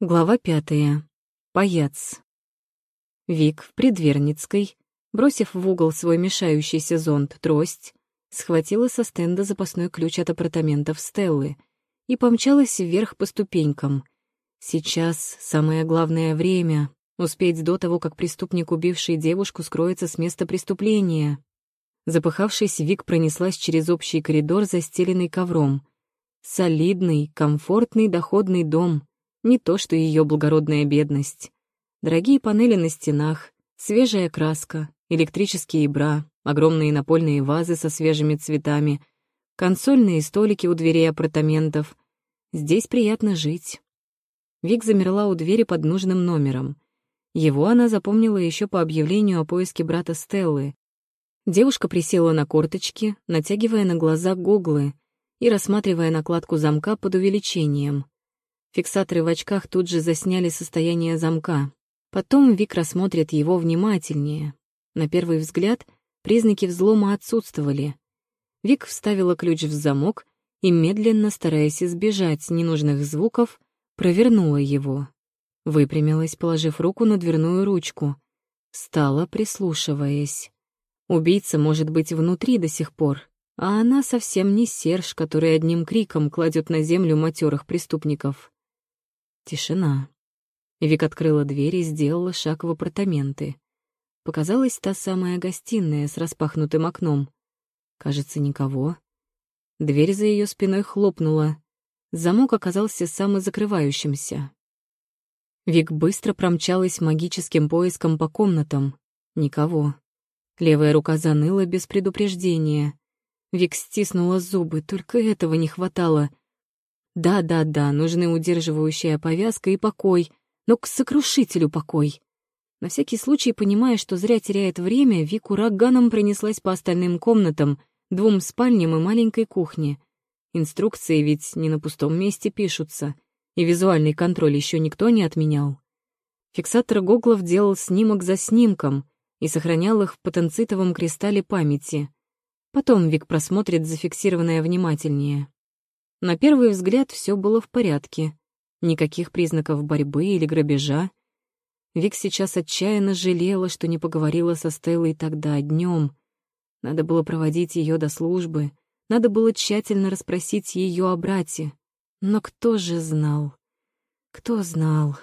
Глава пятая. Паяц. Вик в Предверницкой, бросив в угол свой мешающийся зонт трость, схватила со стенда запасной ключ от апартаментов Стеллы и помчалась вверх по ступенькам. Сейчас самое главное время — успеть до того, как преступник, убивший девушку, скроется с места преступления. Запыхавшись, Вик пронеслась через общий коридор, застеленный ковром. Солидный, комфортный, доходный дом — не то, что ее благородная бедность. Дорогие панели на стенах, свежая краска, электрические бра, огромные напольные вазы со свежими цветами, консольные столики у дверей апартаментов. Здесь приятно жить. Вик замерла у двери под нужным номером. Его она запомнила еще по объявлению о поиске брата Стеллы. Девушка присела на корточки, натягивая на глаза гуглы и рассматривая накладку замка под увеличением. Фиксаторы в очках тут же засняли состояние замка. Потом Вик рассмотрит его внимательнее. На первый взгляд признаки взлома отсутствовали. Вик вставила ключ в замок и, медленно, стараясь избежать ненужных звуков, провернула его. Выпрямилась, положив руку на дверную ручку. Стала, прислушиваясь. Убийца может быть внутри до сих пор, а она совсем не Серж, который одним криком кладет на землю матерых преступников. Тишина. Вик открыла дверь и сделала шаг в апартаменты. Показалась та самая гостиная с распахнутым окном. Кажется, никого. Дверь за ее спиной хлопнула. Замок оказался самозакрывающимся. Вик быстро промчалась магическим поиском по комнатам. Никого. Левая рука заныла без предупреждения. Вик стиснула зубы, только этого не хватало — да-да-да, нужны удерживающая повязка и покой, но к сокрушителю покой. На всякий случай, понимая, что зря теряет время, Вик ураганом пронеслась по остальным комнатам, двум спальням и маленькой кухне. Инструкции ведь не на пустом месте пишутся, и визуальный контроль еще никто не отменял. Фиксатор Гоглов делал снимок за снимком и сохранял их в потенцитовом кристалле памяти. Потом Вик просмотрит зафиксированное внимательнее. На первый взгляд все было в порядке. Никаких признаков борьбы или грабежа. Вик сейчас отчаянно жалела, что не поговорила со Стеллой тогда днем. Надо было проводить ее до службы, надо было тщательно расспросить ее о брате. Но кто же знал? Кто знал?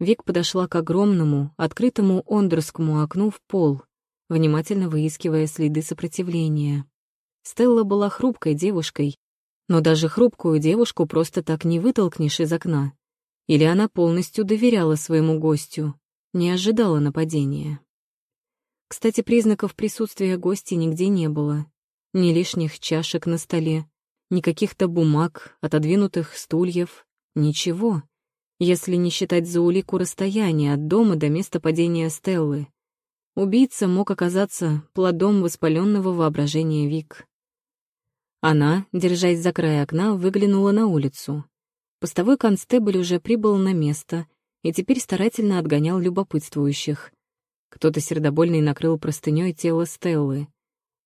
Вик подошла к огромному, открытому ондерскому окну в пол, внимательно выискивая следы сопротивления. Стелла была хрупкой девушкой, но даже хрупкую девушку просто так не вытолкнешь из окна. Или она полностью доверяла своему гостю, не ожидала нападения. Кстати, признаков присутствия гостя нигде не было. Ни лишних чашек на столе, ни каких-то бумаг, отодвинутых стульев, ничего, если не считать за улику расстояния от дома до места падения Стеллы. Убийца мог оказаться плодом воспаленного воображения Вик. Она, держась за край окна, выглянула на улицу. Постовой констебль уже прибыл на место и теперь старательно отгонял любопытствующих. Кто-то сердобольный накрыл простынёй тело Стеллы.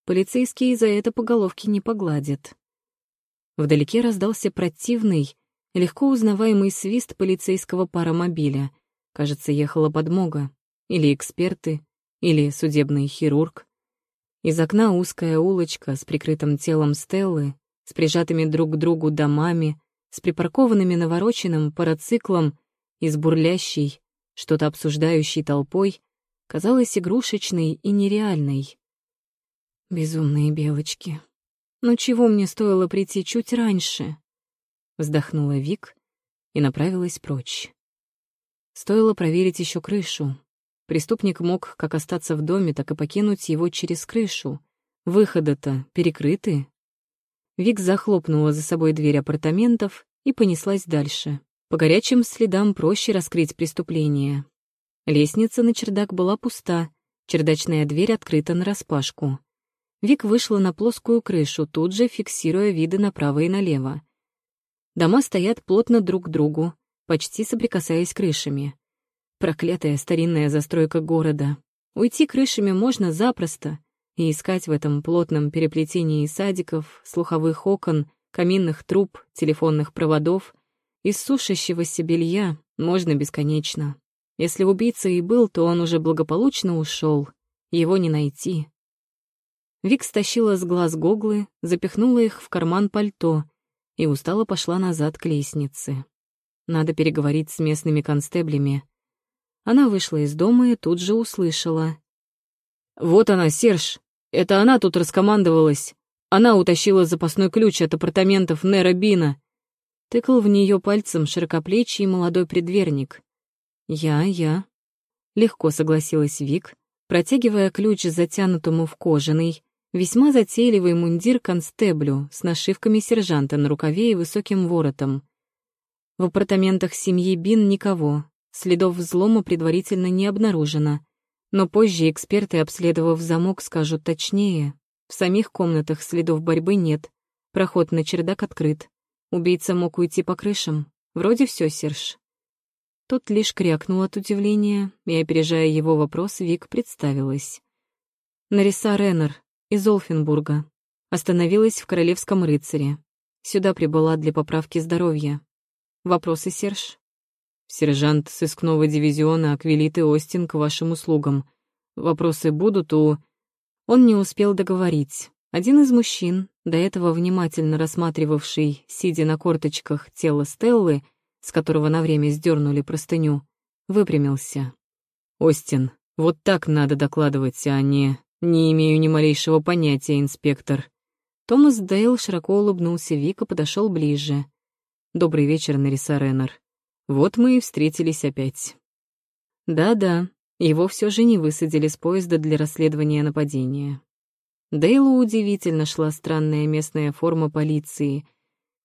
Полицейские за это по головке не погладят. Вдалеке раздался противный, легко узнаваемый свист полицейского паромобиля. Кажется, ехала подмога. Или эксперты, или судебный хирург. Из окна узкая улочка с прикрытым телом Стеллы, с прижатыми друг к другу домами, с припаркованными навороченным парациклом и с бурлящей, что-то обсуждающей толпой, казалась игрушечной и нереальной. «Безумные белочки. Но чего мне стоило прийти чуть раньше?» Вздохнула Вик и направилась прочь. Стоило проверить еще крышу, Преступник мог как остаться в доме, так и покинуть его через крышу. Выходы-то перекрыты. Вик захлопнула за собой дверь апартаментов и понеслась дальше. По горячим следам проще раскрыть преступление. Лестница на чердак была пуста, чердачная дверь открыта нараспашку. Вик вышла на плоскую крышу, тут же фиксируя виды направо и налево. Дома стоят плотно друг к другу, почти соприкасаясь крышами. Проклятая старинная застройка города. Уйти крышами можно запросто и искать в этом плотном переплетении садиков, слуховых окон, каминных труб, телефонных проводов из сушащегося белья можно бесконечно. Если убийца и был, то он уже благополучно ушел. Его не найти. Вик стащила с глаз гоглы, запихнула их в карман пальто и устало пошла назад к лестнице. Надо переговорить с местными констеблями. Она вышла из дома и тут же услышала. «Вот она, Серж! Это она тут раскомандовалась! Она утащила запасной ключ от апартаментов Нера Бина!» Тыкал в нее пальцем широкоплечий молодой предверник. «Я, я». Легко согласилась Вик, протягивая ключ затянутому в кожаный, весьма затейливый мундир констеблю с нашивками сержанта на рукаве и высоким воротом. В апартаментах семьи Бин никого, следов взлома предварительно не обнаружено, но позже эксперты, обследовав замок, скажут точнее. В самих комнатах следов борьбы нет, проход на чердак открыт. Убийца мог уйти по крышам. Вроде все, Серж. Тот лишь крякнул от удивления, и, опережая его вопрос, Вик представилась. Нариса Реннер из Олфенбурга. Остановилась в Королевском рыцаре. Сюда прибыла для поправки здоровья. Вопросы, Серж? Сержант сыскного дивизиона Аквилиты Остин к вашим услугам. Вопросы будут у... Он не успел договорить. Один из мужчин, до этого внимательно рассматривавший, сидя на корточках, тело Стеллы, с которого на время сдернули простыню, выпрямился. «Остин, вот так надо докладывать, а не... Не имею ни малейшего понятия, инспектор». Томас Дейл широко улыбнулся, Вика подошел ближе. «Добрый вечер, Нариса Реннер. Вот мы и встретились опять. Да-да, его все же не высадили с поезда для расследования нападения. Дейлу удивительно шла странная местная форма полиции.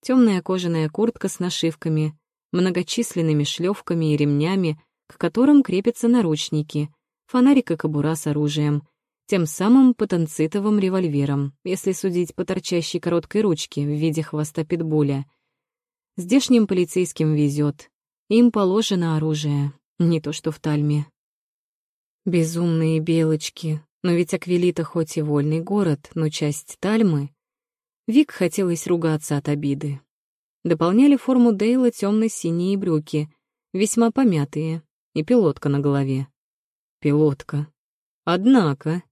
Темная кожаная куртка с нашивками, многочисленными шлевками и ремнями, к которым крепятся наручники, фонарик и кобура с оружием, тем самым потенцитовым револьвером, если судить по торчащей короткой ручке в виде хвоста питбуля. Здешним полицейским везет. Им положено оружие, не то что в Тальме. Безумные белочки, но ведь Аквилита хоть и вольный город, но часть Тальмы. Вик хотелось ругаться от обиды. Дополняли форму Дейла темно-синие брюки, весьма помятые, и пилотка на голове. Пилотка. Однако...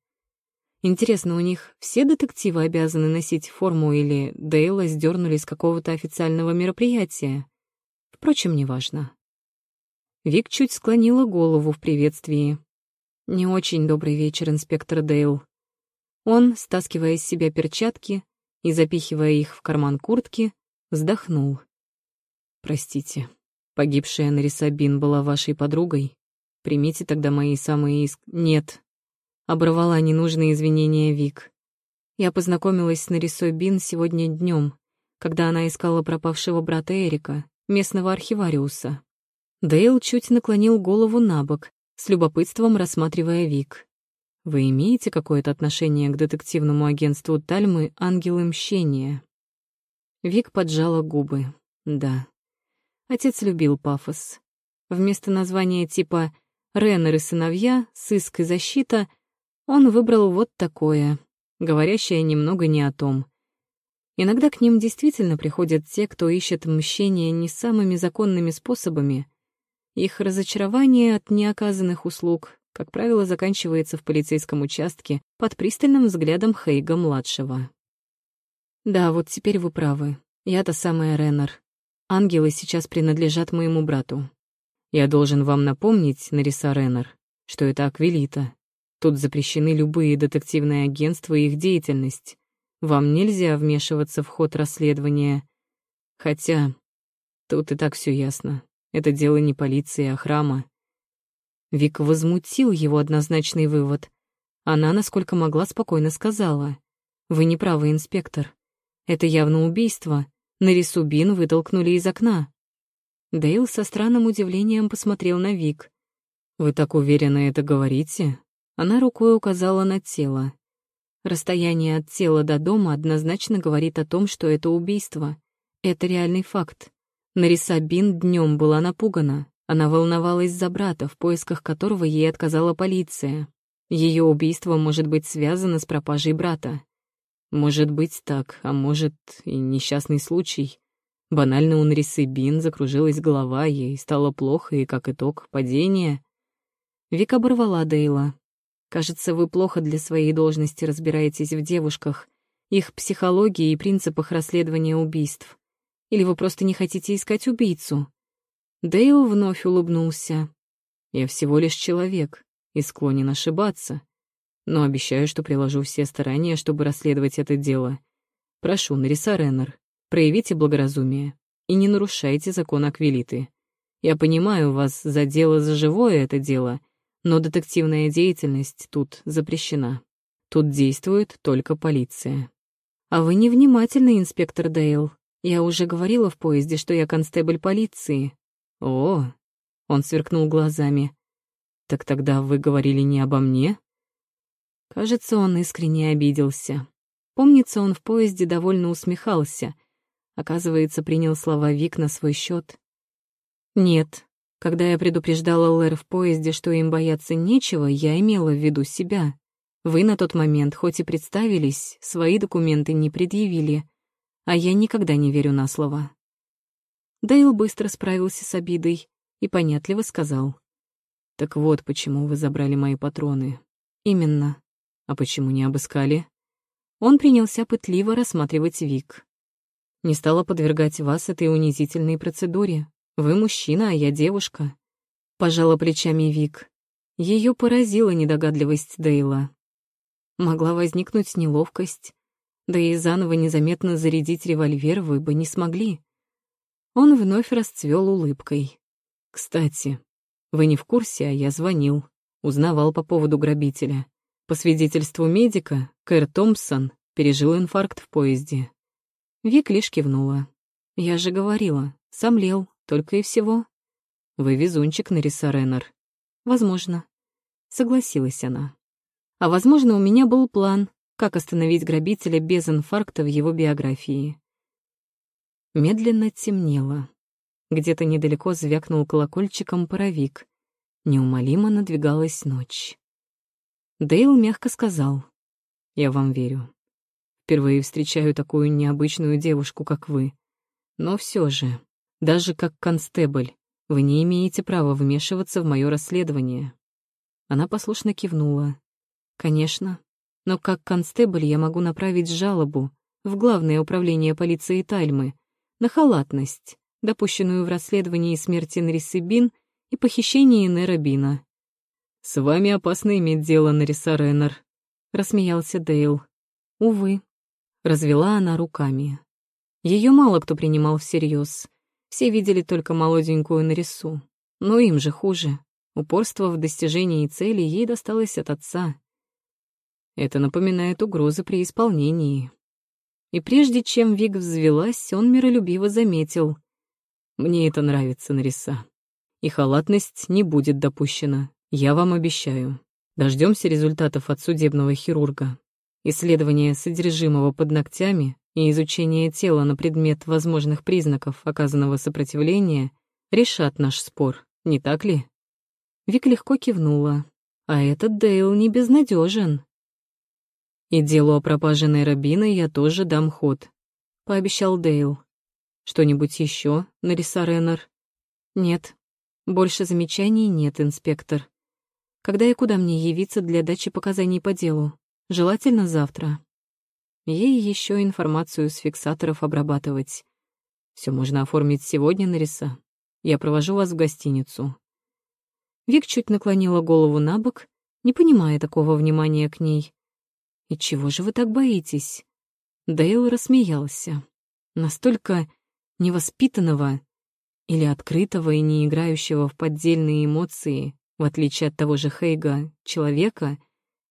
Интересно, у них все детективы обязаны носить форму или Дейла сдернули с какого-то официального мероприятия? Впрочем, неважно. Вик чуть склонила голову в приветствии. Не очень добрый вечер, инспектор Дейл. Он, стаскивая из себя перчатки и запихивая их в карман куртки, вздохнул. «Простите, погибшая Нариса Бин была вашей подругой? Примите тогда мои самые иск...» «Нет», — оборвала ненужные извинения Вик. Я познакомилась с Нарисой Бин сегодня днем, когда она искала пропавшего брата Эрика местного архивариуса. Дейл чуть наклонил голову на бок, с любопытством рассматривая Вик. «Вы имеете какое-то отношение к детективному агентству Тальмы «Ангелы мщения»?» Вик поджала губы. «Да». Отец любил пафос. Вместо названия типа «Реннер и сыновья», «Сыск и защита» он выбрал вот такое, говорящее немного не о том. Иногда к ним действительно приходят те, кто ищет мщения не самыми законными способами. Их разочарование от неоказанных услуг, как правило, заканчивается в полицейском участке под пристальным взглядом Хейга-младшего. «Да, вот теперь вы правы. Я-то самая Реннер. Ангелы сейчас принадлежат моему брату. Я должен вам напомнить, Нариса Реннер, что это Аквилита. Тут запрещены любые детективные агентства и их деятельность. Вам нельзя вмешиваться в ход расследования. Хотя тут и так все ясно. Это дело не полиции, а храма. Вик возмутил его однозначный вывод. Она, насколько могла, спокойно сказала. «Вы не правы, инспектор. Это явно убийство. Нарису Бин вытолкнули из окна». Дейл со странным удивлением посмотрел на Вик. «Вы так уверенно это говорите?» Она рукой указала на тело. Расстояние от тела до дома однозначно говорит о том, что это убийство. Это реальный факт. Нариса Бин днем была напугана. Она волновалась за брата, в поисках которого ей отказала полиция. Ее убийство может быть связано с пропажей брата. Может быть так, а может и несчастный случай. Банально у Нарисы Бин закружилась голова, ей стало плохо, и как итог — падение. Вика оборвала Дейла. «Кажется, вы плохо для своей должности разбираетесь в девушках, их психологии и принципах расследования убийств. Или вы просто не хотите искать убийцу?» Дейл вновь улыбнулся. «Я всего лишь человек и склонен ошибаться, но обещаю, что приложу все старания, чтобы расследовать это дело. Прошу, Нариса Реннер, проявите благоразумие и не нарушайте закон Аквилиты. Я понимаю, вас задело за живое это дело, но детективная деятельность тут запрещена. Тут действует только полиция. А вы невнимательный, инспектор Дейл. Я уже говорила в поезде, что я констебль полиции. О, он сверкнул глазами. Так тогда вы говорили не обо мне? Кажется, он искренне обиделся. Помнится, он в поезде довольно усмехался. Оказывается, принял слова Вик на свой счет. Нет, когда я предупреждала Лэр в поезде, что им бояться нечего, я имела в виду себя. Вы на тот момент, хоть и представились, свои документы не предъявили, а я никогда не верю на слово. Дейл быстро справился с обидой и понятливо сказал. «Так вот, почему вы забрали мои патроны». «Именно. А почему не обыскали?» Он принялся пытливо рассматривать Вик. «Не стала подвергать вас этой унизительной процедуре. Вы мужчина, а я девушка». Пожала плечами Вик. Ее поразила недогадливость Дейла. Могла возникнуть неловкость, да и заново незаметно зарядить револьвер вы бы не смогли. Он вновь расцвел улыбкой. «Кстати, вы не в курсе, а я звонил, узнавал по поводу грабителя. По свидетельству медика, Кэр Томпсон пережил инфаркт в поезде». Вик лишь кивнула. «Я же говорила, сомлел, только и всего». «Вы везунчик, Нариса Реннер». «Возможно». Согласилась она. А возможно, у меня был план, как остановить грабителя без инфаркта в его биографии. Медленно темнело. Где-то недалеко звякнул колокольчиком паровик. Неумолимо надвигалась ночь. Дейл мягко сказал. «Я вам верю. Впервые встречаю такую необычную девушку, как вы. Но все же, даже как констебль, вы не имеете права вмешиваться в мое расследование». Она послушно кивнула, Конечно. Но как констебль я могу направить жалобу в Главное управление полиции Тальмы на халатность, допущенную в расследовании смерти Нарисы Бин и похищении Нера Бина. «С вами опасно иметь дело, Нариса Реннер», — рассмеялся Дейл. «Увы», — развела она руками. Ее мало кто принимал всерьез. Все видели только молоденькую Нарису. Но им же хуже. Упорство в достижении цели ей досталось от отца. Это напоминает угрозы при исполнении. И прежде чем Вик взвелась, он миролюбиво заметил. «Мне это нравится, Нариса. И халатность не будет допущена, я вам обещаю. Дождемся результатов от судебного хирурга. Исследование содержимого под ногтями и изучение тела на предмет возможных признаков оказанного сопротивления решат наш спор, не так ли?» Вик легко кивнула. «А этот Дейл не безнадежен. И делу о пропаже Нейробина я тоже дам ход», — пообещал Дейл. «Что-нибудь еще, Нариса Реннер?» «Нет. Больше замечаний нет, инспектор. Когда и куда мне явиться для дачи показаний по делу? Желательно завтра. Ей еще информацию с фиксаторов обрабатывать. Все можно оформить сегодня, Нариса. Я провожу вас в гостиницу». Вик чуть наклонила голову на бок, не понимая такого внимания к ней. «И чего же вы так боитесь?» Дейл рассмеялся. Настолько невоспитанного или открытого и не играющего в поддельные эмоции, в отличие от того же Хейга, человека,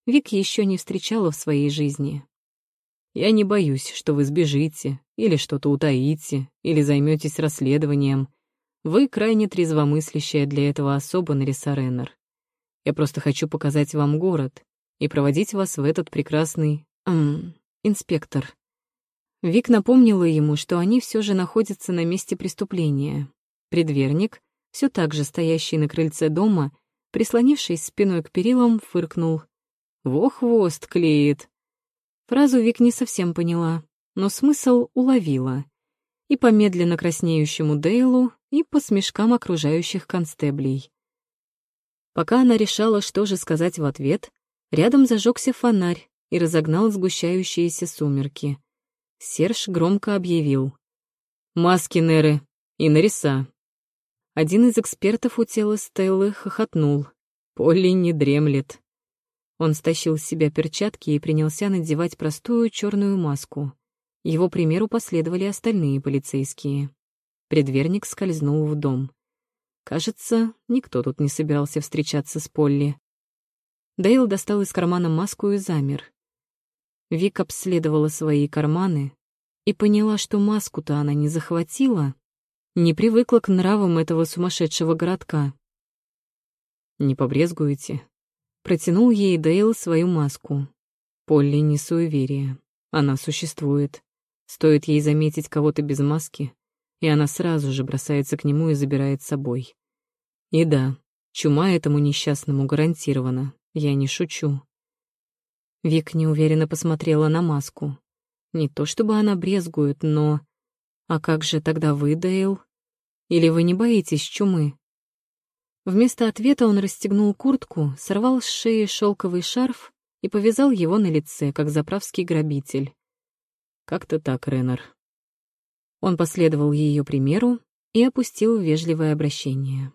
Вик еще не встречала в своей жизни. «Я не боюсь, что вы сбежите, или что-то утаите, или займетесь расследованием. Вы крайне трезвомыслящая для этого особа, Нариса Реннер. Я просто хочу показать вам город, и проводить вас в этот прекрасный... Эм, инспектор». Вик напомнила ему, что они все же находятся на месте преступления. Предверник, все так же стоящий на крыльце дома, прислонившись спиной к перилам, фыркнул. «Во хвост клеит!» Фразу Вик не совсем поняла, но смысл уловила. и по медленно краснеющему Дейлу, и по смешкам окружающих констеблей. Пока она решала, что же сказать в ответ, рядом зажегся фонарь и разогнал сгущающиеся сумерки. Серж громко объявил. «Маски, Неры, и Нариса». Один из экспертов у тела Стеллы хохотнул. Полли не дремлет. Он стащил с себя перчатки и принялся надевать простую черную маску. Его примеру последовали остальные полицейские. Предверник скользнул в дом. Кажется, никто тут не собирался встречаться с Полли. Дейл достал из кармана маску и замер. Вик обследовала свои карманы и поняла, что маску-то она не захватила, не привыкла к нравам этого сумасшедшего городка. «Не побрезгуете?» Протянул ей Дейл свою маску. Полли не суеверие. Она существует. Стоит ей заметить кого-то без маски, и она сразу же бросается к нему и забирает с собой. И да, чума этому несчастному гарантирована, я не шучу. Вик неуверенно посмотрела на маску. Не то чтобы она брезгует, но... А как же тогда вы, Дейл? Или вы не боитесь чумы? Вместо ответа он расстегнул куртку, сорвал с шеи шелковый шарф и повязал его на лице, как заправский грабитель. «Как-то так, Реннер». Он последовал ее примеру и опустил вежливое обращение.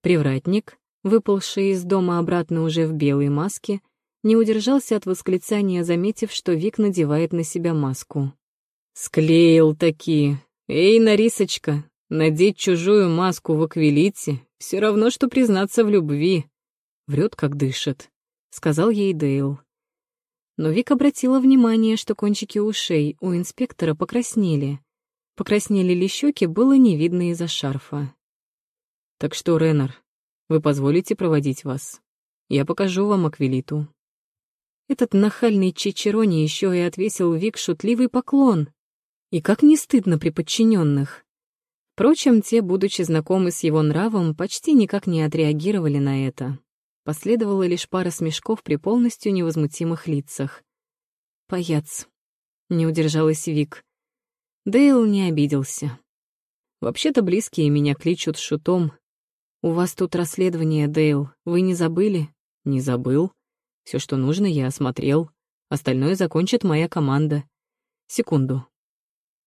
Привратник, выползший из дома обратно уже в белой маске, не удержался от восклицания, заметив, что Вик надевает на себя маску. «Склеил таки! Эй, Нарисочка, надеть чужую маску в аквилите все равно, что признаться в любви. Врет, как дышит, сказал ей Дейл. Но Вик обратила внимание, что кончики ушей у инспектора покраснели. Покраснели ли щеки, было не видно из-за шарфа. «Так что, Реннер, вы позволите проводить вас? Я покажу вам Аквилиту». Этот нахальный Чичерони еще и отвесил Вик шутливый поклон. И как не стыдно при подчиненных. Впрочем, те, будучи знакомы с его нравом, почти никак не отреагировали на это. Последовала лишь пара смешков при полностью невозмутимых лицах. «Паяц», — не удержалась Вик. Дейл не обиделся. «Вообще-то близкие меня кличут шутом. У вас тут расследование, Дейл, вы не забыли?» «Не забыл. Все, что нужно, я осмотрел. Остальное закончит моя команда. Секунду».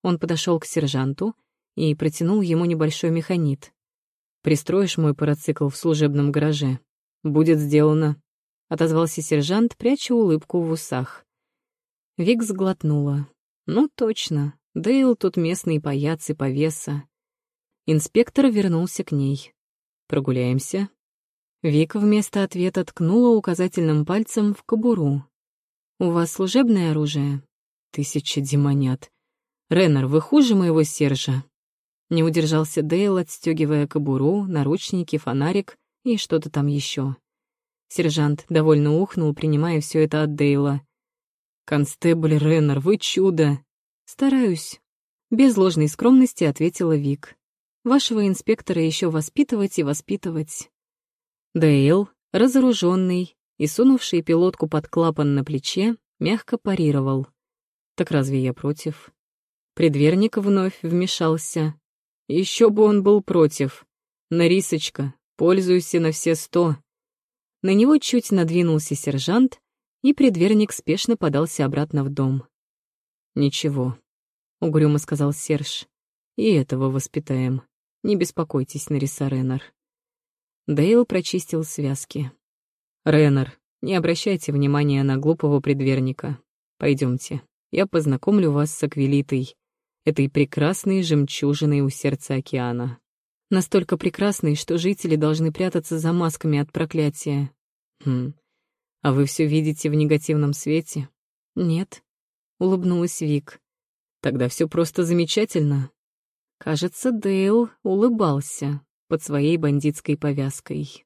Он подошел к сержанту, — и протянул ему небольшой механит. «Пристроишь мой парацикл в служебном гараже? Будет сделано», — отозвался сержант, пряча улыбку в усах. Вик сглотнула. «Ну, точно. Дейл тут местный паяц и повеса». Инспектор вернулся к ней. «Прогуляемся?» Вик вместо ответа ткнула указательным пальцем в кобуру. «У вас служебное оружие?» «Тысяча демонят. Реннер, вы хуже моего Сержа?» Не удержался Дейл, отстегивая кобуру, наручники, фонарик и что-то там еще. Сержант довольно ухнул, принимая все это от Дейла. «Констебль Реннер, вы чудо!» «Стараюсь», — без ложной скромности ответила Вик. «Вашего инспектора еще воспитывать и воспитывать». Дейл, разоруженный и сунувший пилотку под клапан на плече, мягко парировал. «Так разве я против?» Предверник вновь вмешался. Еще бы он был против. Нарисочка, пользуйся на все сто. На него чуть надвинулся сержант, и предверник спешно подался обратно в дом. «Ничего», — угрюмо сказал Серж. «И этого воспитаем. Не беспокойтесь, Нариса Реннер». Дейл прочистил связки. «Реннер, не обращайте внимания на глупого предверника. Пойдемте, я познакомлю вас с Аквилитой этой прекрасной жемчужиной у сердца океана. Настолько прекрасной, что жители должны прятаться за масками от проклятия. Хм. А вы все видите в негативном свете? Нет, улыбнулась Вик. Тогда все просто замечательно. Кажется, Дейл улыбался под своей бандитской повязкой.